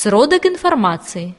Сродок информации.